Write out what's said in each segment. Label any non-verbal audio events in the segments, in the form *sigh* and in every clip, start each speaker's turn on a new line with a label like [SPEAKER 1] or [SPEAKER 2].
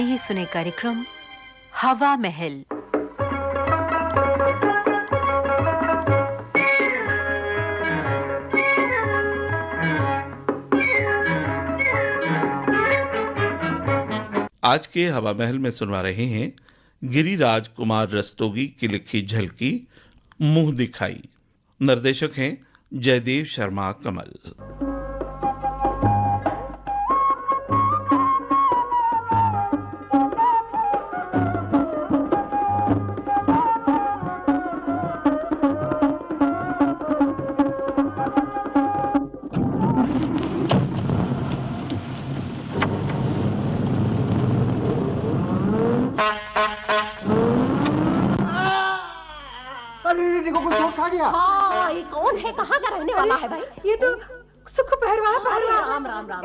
[SPEAKER 1] आइए सुने कार्यक्रम हवा महल।
[SPEAKER 2] आज के हवा महल में सुनवा रहे हैं गिरिराज कुमार रस्तोगी की लिखी झलकी, मुँह दिखाई। निर्देशक हैं जयदेव शर्मा कमल।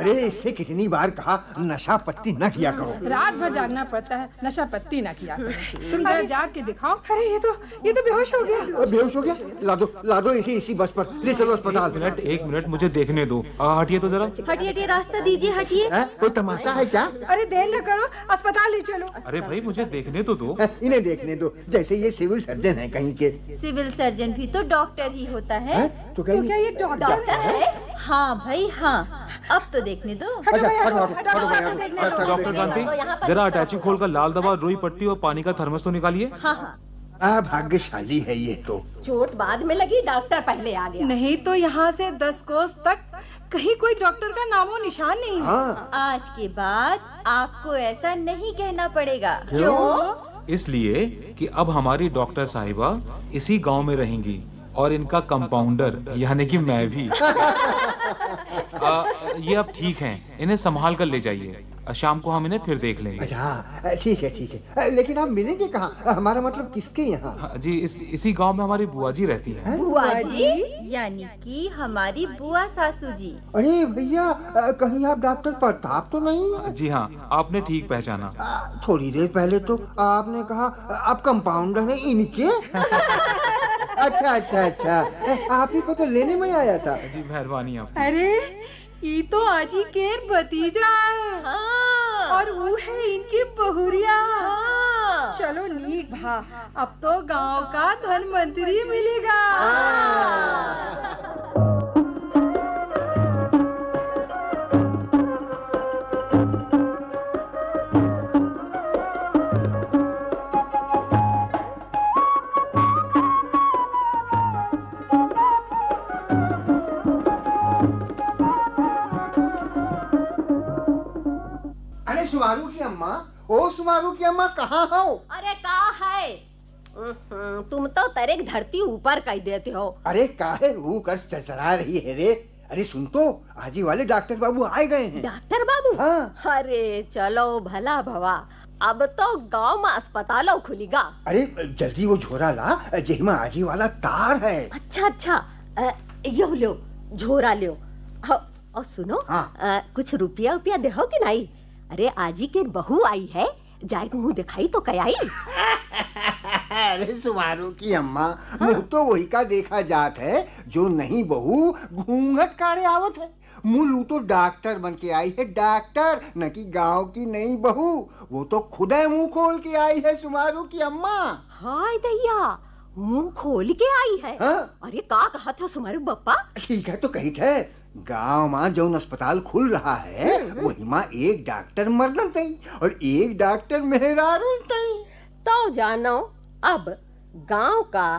[SPEAKER 3] अरे इससे कितनी बार कहा नशा पत्ती न किया करो।
[SPEAKER 4] रात भर जागना पड़ता है नशा पत्ती न किया करो। *laughs* तुम जरा जाग के दिखाओ।
[SPEAKER 5] अरे ये तो ये तो बेहोश हो गया।
[SPEAKER 3] बेहोश हो गया? ला दो ला दो इसी इसी बस पर। ले चलो अस्पताल।
[SPEAKER 6] मिनट एक मिनट मुझे देखने दो। हटिए तो जरा।
[SPEAKER 7] हटिए हटिए रास्ता दीजिए हटिए।
[SPEAKER 3] कोई तमाशा है क्या?
[SPEAKER 5] अरे देर न करो अस्पताल ले चलो।
[SPEAKER 6] अरे भाई मुझे देखने तो दो।
[SPEAKER 3] इन्हें देखने दो। जैसे ये सिविल सर्जन है कहीं के।
[SPEAKER 7] सिविल सर्जन भी तो डॉक्टर ही होता है।
[SPEAKER 3] तो
[SPEAKER 5] तो क्या
[SPEAKER 3] कहीं
[SPEAKER 5] ये डॉक्टर
[SPEAKER 7] है? हाँ भाई हाँ। अब तो देखने दो।
[SPEAKER 3] अच्छा।
[SPEAKER 6] डॉक्टर
[SPEAKER 7] तो
[SPEAKER 6] कांति जरा अटैची खोल कर लाल दवा रोई पट्टी और पानी का थर्मस तो निकालिए।
[SPEAKER 7] हाँ हाँ।
[SPEAKER 3] भाग्यशाली है ये तो।
[SPEAKER 7] चोट बाद में लगी डॉक्टर पहले आ गया।
[SPEAKER 5] नहीं तो यहाँ से दस कोस तक कहीं कोई डॉक्टर का नामो निशान नहीं है।
[SPEAKER 3] हाँ।
[SPEAKER 7] आज के बाद आपको ऐसा नहीं कहना पड़ेगा।
[SPEAKER 3] क्यों?
[SPEAKER 6] इसलिए कि अब हमारी डॉक्टर साहिबा इसी गाँव में रहेंगी। और इनका कंपाउंडर यानी कि मैं भी। *laughs* आ, ये अब ठीक हैं इन्हें संभाल कर ले जाइए। शाम को हम इन्हें फिर देख लेंगे।
[SPEAKER 3] अच्छा हाँ, ठीक है ठीक है। लेकिन आप मिलेंगे कहाँ? हमारा मतलब किसके यहाँ?
[SPEAKER 6] हाँ, जी इस, इसी गाँव में हमारी बुआ जी रहती है।
[SPEAKER 7] बुआ जी यानी कि हमारी बुआ सासू जी।
[SPEAKER 3] अरे भैया कहीं आप डॉक्टर प्रताप तो नहीं है?
[SPEAKER 6] जी हाँ आपने ठीक पहचाना।
[SPEAKER 3] थोड़ी देर पहले तो आपने कहा आप कंपाउंडर है इनके? *laughs* अच्छा अच्छा अच्छा। आप ही को तो लेने में आया था।
[SPEAKER 6] जी मेहरबानी आप
[SPEAKER 5] अरे ये तो आजी केर भतीजा है।
[SPEAKER 7] हाँ।
[SPEAKER 5] और वो है इनकी बहुरिया।
[SPEAKER 7] हाँ।
[SPEAKER 5] चलो नीक भा अब तो गाँव का धनवंतरी मिलेगा।
[SPEAKER 3] अरे की अम्मा ओ सुमारू की अम्मा कहाँ हो?
[SPEAKER 7] अरे का है? तुम तो तरेक धरती ऊपर कह देते हो।
[SPEAKER 3] अरे काहे हु कर चरचरा रही है रे? अरे सुन तो आजी वाले डॉक्टर बाबू आए गए हैं।
[SPEAKER 7] डॉक्टर बाबू?
[SPEAKER 3] हाँ।
[SPEAKER 7] अरे चलो भला भवा अब तो गाँव में अस्पतालों खुलेगा।
[SPEAKER 3] अरे जल्दी वो झोरा ला जेमा आजी वाला तार है।
[SPEAKER 7] अच्छा अच्छा यो लो झोरा लो। और सुनो
[SPEAKER 3] हाँ।
[SPEAKER 7] अ, कुछ रुपया उपया देहो कि नहीं? अरे आजी के बहू आई है। जाए मुँह दिखाई तो क्या आई *laughs*
[SPEAKER 3] अरे सुमारू की अम्मा मुँह तो वही का देखा जात है जो नहीं बहू घूंघट काढ़े आवत है। मुलू तो डॉक्टर बन के आई है डॉक्टर न कि गाँव की नई बहू। वो तो खुद है मुँह खोल के आई है सुमारू की अम्मा।
[SPEAKER 7] हाय दैया मुँह खोल के आई है।
[SPEAKER 3] हाँ?
[SPEAKER 7] अरे का कहा था सुमारू बप्पा?
[SPEAKER 3] ठीक है तो कही थे। गाँव में जौन अस्पताल खुल रहा है वही माँ एक डॉक्टर मर्दन तई और एक डॉक्टर मेहरारू तई।
[SPEAKER 7] तो जानो अब गाँव का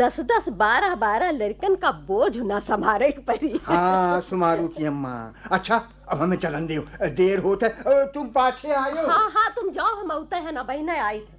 [SPEAKER 7] दस दस बारह बारह लड़कन का बोझ न संभारे पड़ी
[SPEAKER 3] हाँ सुमारू की अम्मा। अच्छा अब हमें चलन देर होता है तुम पाछे आयो।
[SPEAKER 7] हाँ हाँ तुम जाओ हम उते है ना बहने आई थे।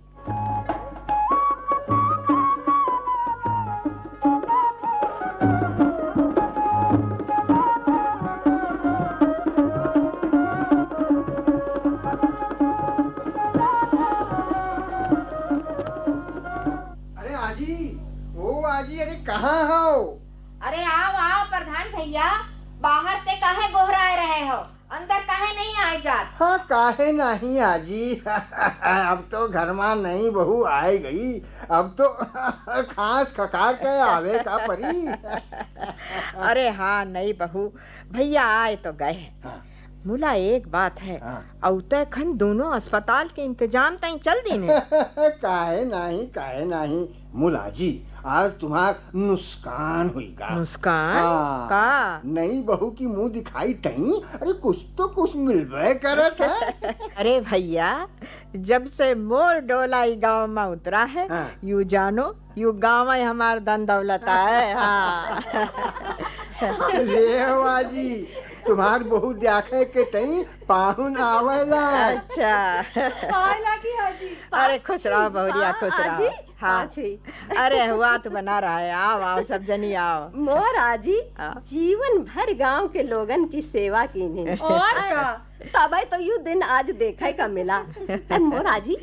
[SPEAKER 3] काहे
[SPEAKER 8] नहीं
[SPEAKER 3] आजी। अब तो घर में नई बहू आए गई। अब तो खास खकार के आवे का परी।
[SPEAKER 8] अरे हाँ नहीं बहू। भैया आए तो गए। हाँ।
[SPEAKER 9] मुला एक बात है।
[SPEAKER 3] हाँ।
[SPEAKER 9] खन दोनों अस्पताल के इंतज़ाम तई चल दीने। *laughs*
[SPEAKER 3] काहे नहीं काहे नहीं। मुला जी आज तुम्हार नुस्कान हुईगा
[SPEAKER 9] मुस्कान
[SPEAKER 3] हाँ।
[SPEAKER 9] का?
[SPEAKER 3] नई बहू की मुँह दिखाई तई अरे कुछ तो कुछ मिलबे करत है। *laughs*
[SPEAKER 9] अरे भैया जब से मोर डोलाई गाँव में उतरा है
[SPEAKER 3] हाँ।
[SPEAKER 9] यू जानो यू गाँव में हमार धन दौलत है हाँ। *laughs*
[SPEAKER 3] ले जी तुम्हार बहू देखे के तई पाहुन आवेला।
[SPEAKER 9] अच्छा।
[SPEAKER 5] आयला की हाजी?
[SPEAKER 9] अरे खुश रहो बहुरिया खुश
[SPEAKER 7] आजी,
[SPEAKER 9] रहो। हाँ। अरे हुआ तो बना रहा है। आओ आओ सब जनी आओ।
[SPEAKER 7] मोर आजी
[SPEAKER 9] हाँ।
[SPEAKER 7] जीवन भर गाँव के लोगन की सेवा की ने
[SPEAKER 5] और का?
[SPEAKER 7] तबे तो यू दिन आज देखे का मिला। मोर आजी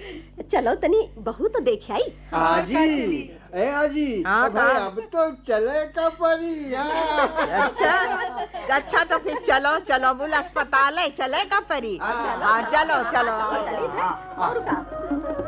[SPEAKER 7] चलो तनी बहुत तो देखे आई।
[SPEAKER 3] आजी ए आजी
[SPEAKER 9] हाँ,
[SPEAKER 3] भाई
[SPEAKER 9] हाँ।
[SPEAKER 3] अब तो चले का परी हाँ।
[SPEAKER 9] अच्छा अच्छा तो फिर चलो चलो बुल अस्पताल है चलेगा परी। हाँ चलो चलो।
[SPEAKER 7] और का?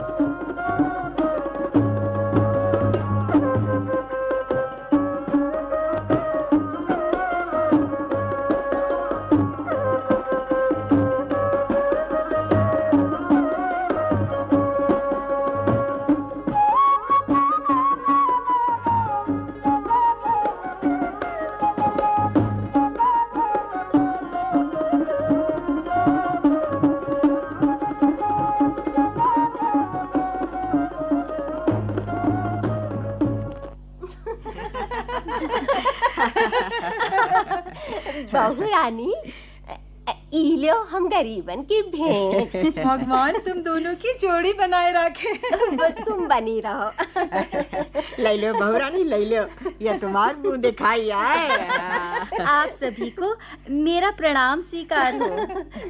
[SPEAKER 7] रानी ई लो हम गरीबन की भेंट। *laughs*
[SPEAKER 5] भगवान तुम दोनों की जोड़ी बनाए रखे।
[SPEAKER 7] तुम बनी रहो। *laughs*
[SPEAKER 9] ले लो बहुरानी ले लो ये तुम्हार मुँह दिखाई आए। *laughs*
[SPEAKER 10] आप सभी को मेरा प्रणाम स्वीकार हो।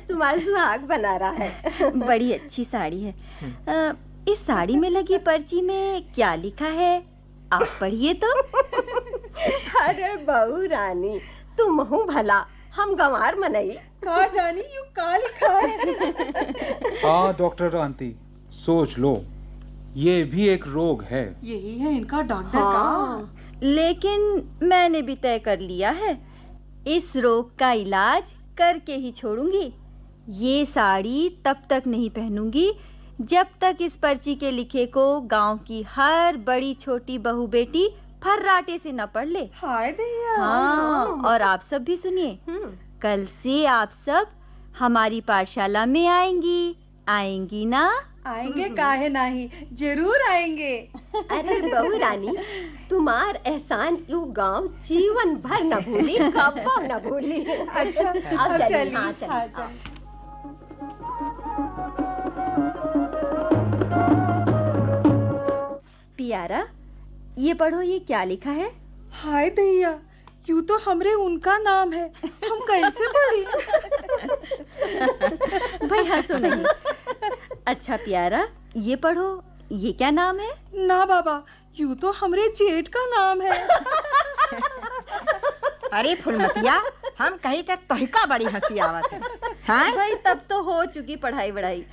[SPEAKER 7] तुम्हारा सुहाग बना रहा है।
[SPEAKER 10] बड़ी अच्छी साड़ी है। अ, इस साड़ी में लगी पर्ची में क्या लिखा है आप पढ़िए तो।
[SPEAKER 7] अरे बहू रानी तुम हूँ भला। हम गंवार मनई।
[SPEAKER 5] कहा जानी यू का लिखा है
[SPEAKER 6] हाँ डॉक्टर आंटी सोच लो। ये भी एक रोग है।
[SPEAKER 5] यही है इनका डॉक्टर
[SPEAKER 7] हाँ।
[SPEAKER 10] लेकिन मैंने भी तय कर लिया है। इस रोग का इलाज करके ही छोड़ूँगी। ये साड़ी तब तक नहीं पहनूँगी जब तक इस पर्ची के लिखे को गाँव की हर बड़ी छोटी बहू बेटी फर्राटे से न पढ़ ले।
[SPEAKER 5] हाय दैया।
[SPEAKER 10] हाँ और आप सब भी सुनिए। कल से आप सब हमारी पाठशाला में आएँगी। आएँगी ना?
[SPEAKER 5] आएँगे काहे नहीं? ज़रूर आएँगे।
[SPEAKER 7] अरे बहू रानी तुम्हार एहसान यू गाँव जीवन भर न भूली कब्बो न भूली।
[SPEAKER 5] अच्छा
[SPEAKER 7] अब चलिए,
[SPEAKER 5] चलिए
[SPEAKER 7] हाँ, चलिए,
[SPEAKER 5] हाँ,
[SPEAKER 7] हाँ।
[SPEAKER 10] पियारा ये पढ़ो ये क्या लिखा है?
[SPEAKER 5] हाय दैया यू तो हमरे उनका नाम है। हम कैसे पढ़ी?
[SPEAKER 10] भाई हंसो नहीं अच्छा प्यारा ये पढ़ो ये क्या नाम है?
[SPEAKER 5] ना बाबा यू तो हमरे जेठ का नाम है।
[SPEAKER 9] अरे फुलमतिया हम कहीं तक तोहिका बड़ी हँसी आवत है। हाँ?
[SPEAKER 10] भाई तब तो हो चुकी पढ़ाई वढ़ाई।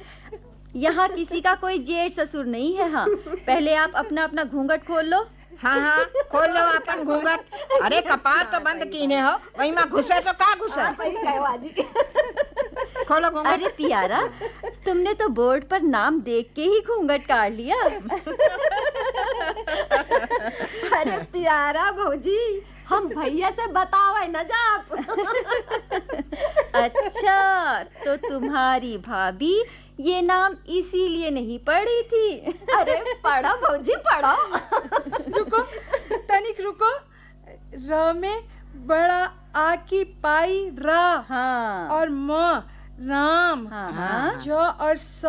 [SPEAKER 10] यहाँ किसी का कोई जेठ ससुर नहीं है हाँ। पहले आप अपना अपना घूंघट खोल लो।
[SPEAKER 9] हाँ हाँ खोल लो अपन घूंघट। अरे कपार तो बंद कीने हो। वही में घुसे तो का घुसे?
[SPEAKER 7] सही कहो आजी
[SPEAKER 9] खोलो घूंघट।
[SPEAKER 10] अरे पियारा तुमने तो बोर्ड पर नाम देख के ही घूंघट काट लिया।
[SPEAKER 7] अरे प्यारा भौजी हम भैया से बतावे न जा आप
[SPEAKER 10] अच्छा तो तुम्हारी भाभी ये नाम इसीलिए नहीं पढ़ी थी।
[SPEAKER 7] अरे पढ़ा भौजी पढ़ो।
[SPEAKER 5] रुको तनिक रुको। र में बड़ा आ की पाई रा
[SPEAKER 10] हाँ।
[SPEAKER 5] और म राम।
[SPEAKER 10] हाँ हाँ।
[SPEAKER 5] ज और स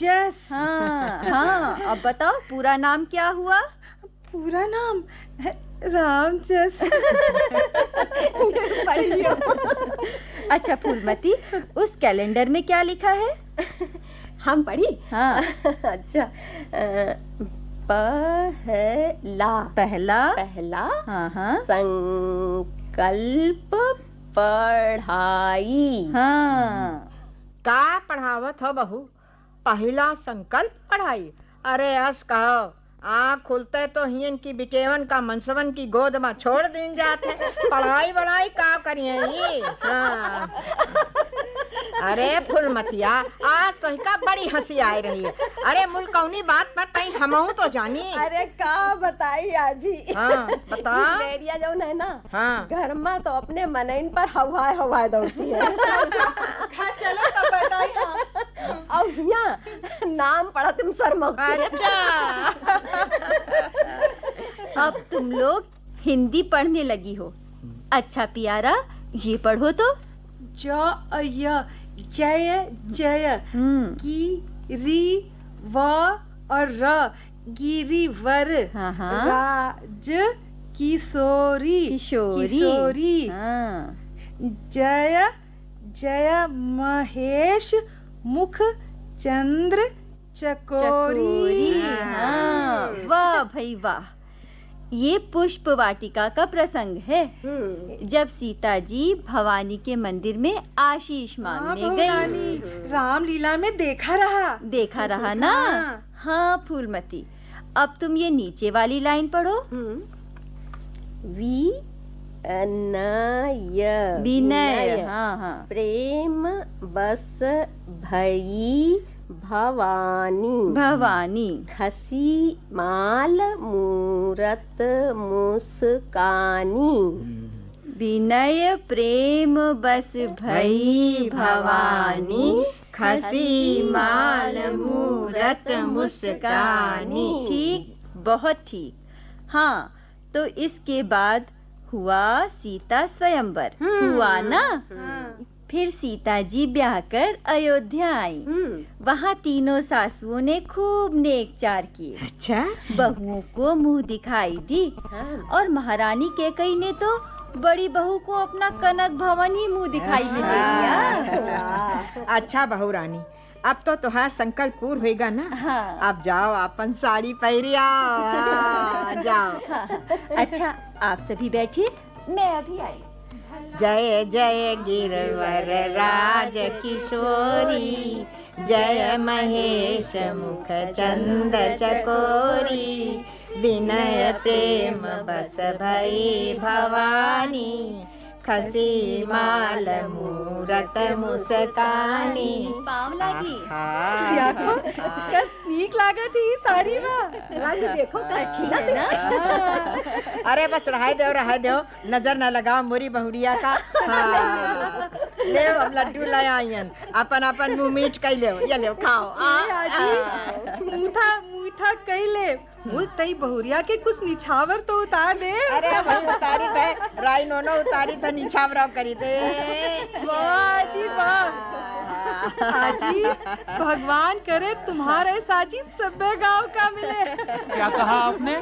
[SPEAKER 5] जस।
[SPEAKER 10] हाँ हाँ अब बताओ पूरा नाम क्या हुआ?
[SPEAKER 5] पूरा नाम राम जस। *laughs*
[SPEAKER 10] अच्छा फूलमती उस कैलेंडर में क्या लिखा है?
[SPEAKER 7] हम पढ़ी?
[SPEAKER 10] हाँ। *laughs*
[SPEAKER 7] अच्छा पहला।
[SPEAKER 10] पहला।
[SPEAKER 7] पहला
[SPEAKER 10] हाँ हाँ।
[SPEAKER 7] संकल्प पढ़ाई।
[SPEAKER 10] हाँ।
[SPEAKER 9] का पढ़ावत हो बहू? पहला संकल्प पढ़ाई। अरे हस कहो आँख खुलते तो हियन की बिटेवन का मनसवन की गोद में छोड़ दिन जाते *laughs* पढ़ाई बढ़ाई का करिए ही। हाँ अरे फुलमतिया आज तो का बड़ी हँसी आ रही है। अरे मुल कौनी बात पर कहीं हमहू तो जानी।
[SPEAKER 7] अरे का बताई आजी?
[SPEAKER 9] हाँ, बता।
[SPEAKER 7] लेरिया जो है ना
[SPEAKER 9] हाँ।
[SPEAKER 7] घर में तो अपने मनइन पर हवाए हवाए दौड़ती है। *laughs*
[SPEAKER 5] चलो तब बताई
[SPEAKER 7] और यहाँ नाम पड़ा तुम शर्मा
[SPEAKER 10] अब तुम लोग हिंदी पढ़ने लगी हो। अच्छा प्यारा ये पढ़ो तो।
[SPEAKER 5] जय जय जय। की री व और र गिरिवर। राज किशोरी
[SPEAKER 10] किशोरी।
[SPEAKER 5] किशोरी।
[SPEAKER 10] हाँ।
[SPEAKER 5] जय जय महेश मुख चंद्र चकोरी।
[SPEAKER 10] चकोरी। हाँ। वाह भाई वाह। ये पुष्प वाटिका का प्रसंग है। जब सीता जी भवानी के मंदिर में आशीष
[SPEAKER 5] हाँ,
[SPEAKER 10] मांगने गई।
[SPEAKER 5] रामलीला में देखा रहा।
[SPEAKER 10] देखा रहा ना?
[SPEAKER 5] हाँ।
[SPEAKER 10] हाँ फूलमती। अब तुम ये नीचे वाली लाइन पढ़ो।
[SPEAKER 7] वी अनय
[SPEAKER 10] विनय। हाँ हाँ।
[SPEAKER 7] प्रेम बस भई भवानी।
[SPEAKER 10] भवानी।
[SPEAKER 7] खसी माल मूरत मुस्कानी।
[SPEAKER 10] विनय प्रेम बस भई भवानी। खसी माल मूरत मुस्कानी। ठीक बहुत ठीक। हाँ तो इसके बाद हुआ सीता स्वयंवर। हुआ ना? फिर सीता जी ब्याह कर अयोध्या आई। वहाँ तीनों सासुओं ने खूब नेक चार किए।
[SPEAKER 9] अच्छा।
[SPEAKER 10] बहुओं को मुँह दिखाई दी और महारानी के कई ने तो बड़ी बहू को अपना कनक भवन ही मुँह दिखाई में दे दिया।
[SPEAKER 9] अच्छा बहू रानी अब तो तुहार संकल्प पूर्ण होएगा ना।
[SPEAKER 10] हाँ।
[SPEAKER 9] अब जाओ अपन साड़ी पहरिया हाँ, जाओ।
[SPEAKER 10] अच्छा आप सभी बैठिए मैं अभी आई
[SPEAKER 9] जय जय गिरवर राज किशोरी जय महेश मुख चंद चकोरी, विनय प्रेम बस भई भवानी खसी माल मूरत मुस्कानी
[SPEAKER 10] पाव लागी
[SPEAKER 5] देखो कस नीक लागत ही सारी
[SPEAKER 7] देखो
[SPEAKER 10] अच्छी है ना
[SPEAKER 9] अरे बस रहा दो रहा दो नज़र न लगाओ मोरी बहुरिया का। *laughs* हाँ। ले हम लड्डू *laughs* ले आइयन। अपन अपन मुँह मीठ कई ले ये ले खाओ।
[SPEAKER 5] मूठा मूठा कैले मुझ तई बहुरिया के कुछ निछावर तो उतार दे।
[SPEAKER 9] अरे भाई उतारी थे राई नोनो उतारी थे निछावराव करी थे
[SPEAKER 5] वाह जी वाह। आजी भगवान करे तुम्हारे साजी सब्बे गाँव का मिले।
[SPEAKER 6] क्या कहा आपने?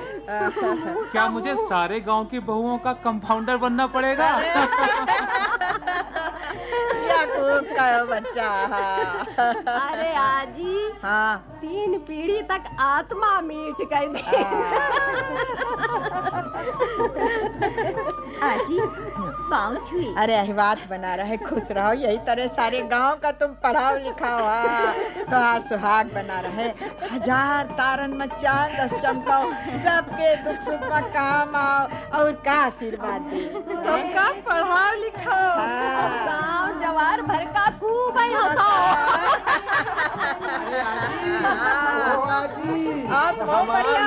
[SPEAKER 6] क्या मुझे सारे गाँव की बहुओं का कंपाउंडर बनना पड़ेगा?
[SPEAKER 9] या खूब का बच्चा हाँ।
[SPEAKER 7] अरे आजी
[SPEAKER 9] हाँ।
[SPEAKER 7] तीन पीढ़ी तक आत्मा मीठ कर दे
[SPEAKER 10] आजी पाँव छुई।
[SPEAKER 9] अरे अहिबात बना रहे खुश रहो यही तरह सारे गाँव का तुम पढ़ाओ लिखाओ हाँ। सुहाग सुहाग बना रहे हज़ार तारन में चाँद दस चमकाओ सबके दुख सुख में काम आओ और का आशीर्वाद दे।
[SPEAKER 5] सबका पढ़ाओ लिखाओ।
[SPEAKER 9] हाँ।
[SPEAKER 7] गाँव जवार भर का खूब है हंसाओ।
[SPEAKER 9] आप बहुत बढ़िया।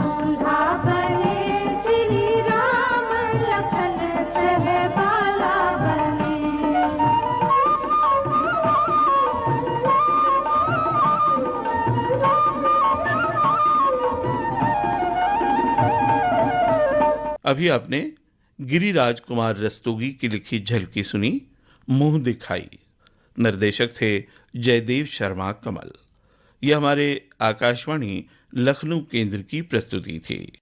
[SPEAKER 2] अभी आपने गिरिराज कुमार रस्तोगी की लिखी झलकी सुनी, मुँह दिखाई। निर्देशक थे जयदेव शर्मा कमल। यह हमारे आकाशवाणी लखनऊ केंद्र की प्रस्तुति थी।